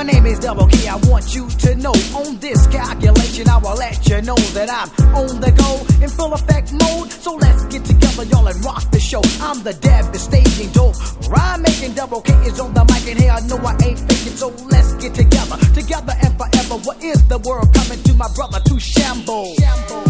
My name is Double K. I want you to know on this calculation, I will let you know that I'm on the go in full effect mode. So let's get together, y'all, and rock the show. I'm the devastating dope. Rhyme making Double K is on the mic, and hey, I know I ain't faking. So let's get together, together and forever. What is the world coming to my brother to shamble? shamble.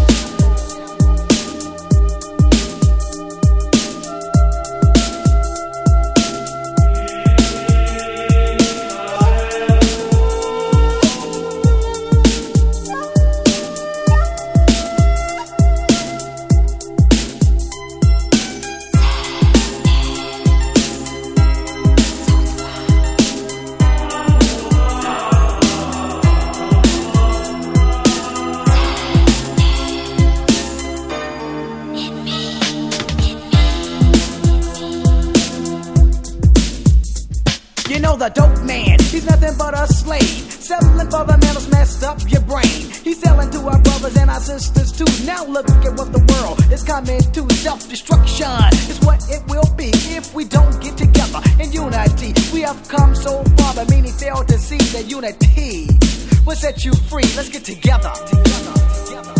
The dope man. He's nothing but a slave. Settling for the man who's messed up your brain. He's selling to our brothers and our sisters too. Now look at what the world is coming to. Self destruction is what it will be if we don't get together in unity. We have come so far, but many fail to see that unity will set you free. Let's get together. together, together.